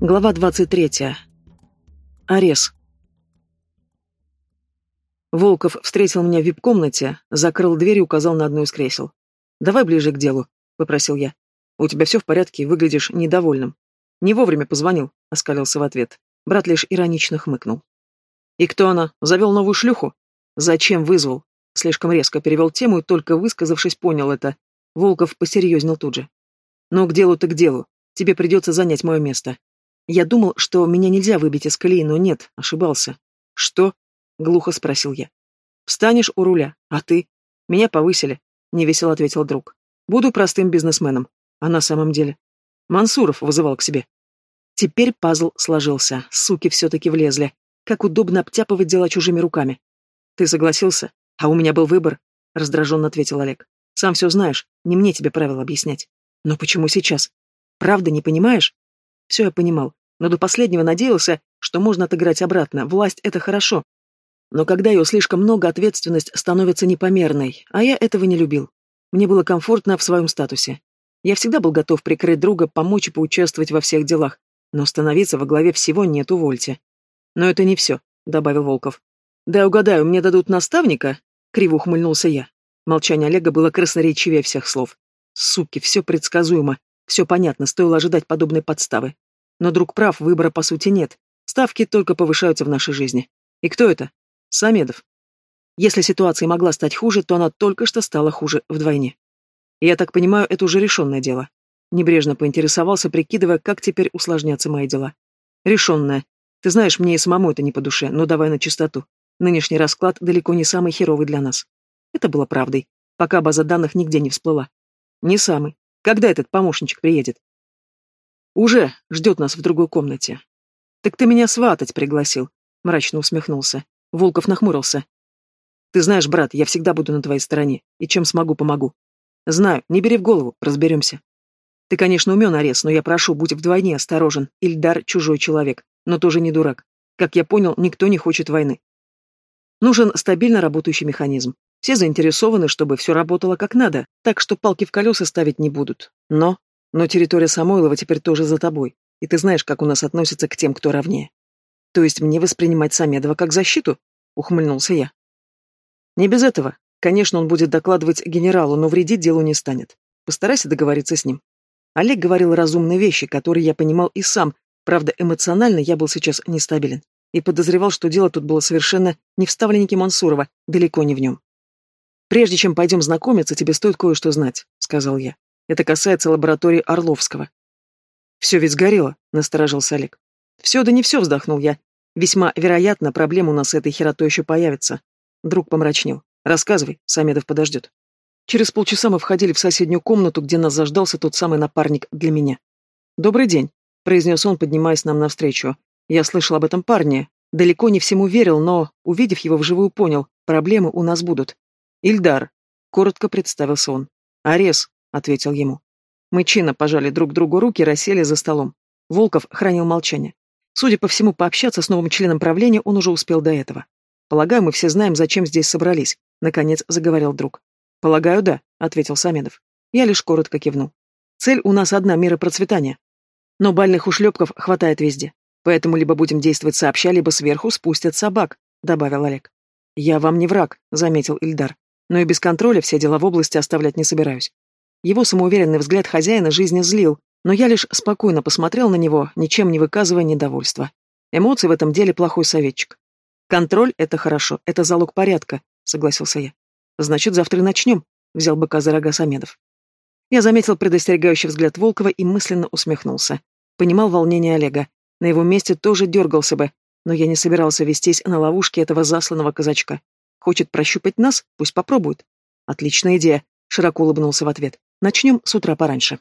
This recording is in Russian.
Глава 23. Арес. Волков встретил меня в вип-комнате, закрыл дверь и указал на одно из кресел. «Давай ближе к делу», — попросил я. «У тебя все в порядке, выглядишь недовольным». «Не вовремя позвонил», — оскалился в ответ. Брат лишь иронично хмыкнул. «И кто она? Завел новую шлюху?» «Зачем вызвал?» Слишком резко перевел тему и, только высказавшись, понял это. Волков посерьезнел тут же. «Но к делу-то к делу. Тебе придется занять мое место. Я думал, что меня нельзя выбить из колеи, но нет, ошибался. «Что?» — глухо спросил я. «Встанешь у руля, а ты?» «Меня повысили», — невесело ответил друг. «Буду простым бизнесменом. А на самом деле?» Мансуров вызывал к себе. Теперь пазл сложился, суки все-таки влезли. Как удобно обтяпывать дела чужими руками. «Ты согласился? А у меня был выбор», — раздраженно ответил Олег. «Сам все знаешь, не мне тебе правила объяснять. Но почему сейчас? Правда не понимаешь?» Все я понимал, но до последнего надеялся, что можно отыграть обратно. Власть — это хорошо. Но когда ее слишком много, ответственность становится непомерной, а я этого не любил. Мне было комфортно в своем статусе. Я всегда был готов прикрыть друга, помочь и поучаствовать во всех делах, но становиться во главе всего нет, увольте. Но это не все, — добавил Волков. Да, угадаю, мне дадут наставника? Криво ухмыльнулся я. Молчание Олега было красноречивее всех слов. Суки, все предсказуемо. Все понятно, стоило ожидать подобной подставы. Но друг прав, выбора по сути нет. Ставки только повышаются в нашей жизни. И кто это? Самедов. Если ситуация могла стать хуже, то она только что стала хуже вдвойне. Я так понимаю, это уже решенное дело. Небрежно поинтересовался, прикидывая, как теперь усложнятся мои дела. Решенное. Ты знаешь, мне и самому это не по душе, но давай на чистоту. Нынешний расклад далеко не самый херовый для нас. Это было правдой, пока база данных нигде не всплыла. Не самый. Когда этот помощничек приедет? Уже ждет нас в другой комнате. Так ты меня сватать пригласил, мрачно усмехнулся. Волков нахмурился. Ты знаешь, брат, я всегда буду на твоей стороне, и чем смогу, помогу. Знаю, не бери в голову, разберемся. Ты, конечно, умен, Арес, но я прошу, будь вдвойне осторожен. Ильдар — чужой человек, но тоже не дурак. Как я понял, никто не хочет войны. Нужен стабильно работающий механизм. Все заинтересованы, чтобы все работало как надо, так что палки в колеса ставить не будут. Но... Но территория Самойлова теперь тоже за тобой, и ты знаешь, как у нас относятся к тем, кто ровнее. То есть мне воспринимать Самедова как защиту? Ухмыльнулся я. Не без этого. Конечно, он будет докладывать генералу, но вредить делу не станет. Постарайся договориться с ним. Олег говорил разумные вещи, которые я понимал и сам, правда, эмоционально я был сейчас нестабилен и подозревал, что дело тут было совершенно не в ставленнике Мансурова, далеко не в нем. «Прежде чем пойдем знакомиться, тебе стоит кое-что знать», — сказал я. «Это касается лаборатории Орловского». «Все ведь сгорело», — насторожился Олег. «Все, да не все», — вздохнул я. «Весьма вероятно, проблема у нас с этой херотой еще появится». Друг помрачнел. «Рассказывай, Самедов подождет». Через полчаса мы входили в соседнюю комнату, где нас заждался тот самый напарник для меня. «Добрый день», — произнес он, поднимаясь нам навстречу. «Я слышал об этом парне. Далеко не всему верил, но, увидев его вживую, понял, проблемы у нас будут. «Ильдар», — коротко представился он. «Арес», — ответил ему. Мы чинно пожали друг другу руки и рассели за столом. Волков хранил молчание. Судя по всему, пообщаться с новым членом правления он уже успел до этого. «Полагаю, мы все знаем, зачем здесь собрались», — наконец заговорил друг. «Полагаю, да», — ответил Самедов. Я лишь коротко кивнул. «Цель у нас одна — мира процветания. Но бальных ушлепков хватает везде. Поэтому либо будем действовать сообща, либо сверху спустят собак», — добавил Олег. «Я вам не враг», — заметил Ильдар но и без контроля все дела в области оставлять не собираюсь. Его самоуверенный взгляд хозяина жизни злил, но я лишь спокойно посмотрел на него, ничем не выказывая недовольства. Эмоции в этом деле плохой советчик. «Контроль — это хорошо, это залог порядка», — согласился я. «Значит, завтра и начнем», — взял быка за рога Самедов. Я заметил предостерегающий взгляд Волкова и мысленно усмехнулся. Понимал волнение Олега. На его месте тоже дергался бы, но я не собирался вестись на ловушки этого засланного казачка. Хочет прощупать нас? Пусть попробует. Отличная идея, широко улыбнулся в ответ. Начнем с утра пораньше.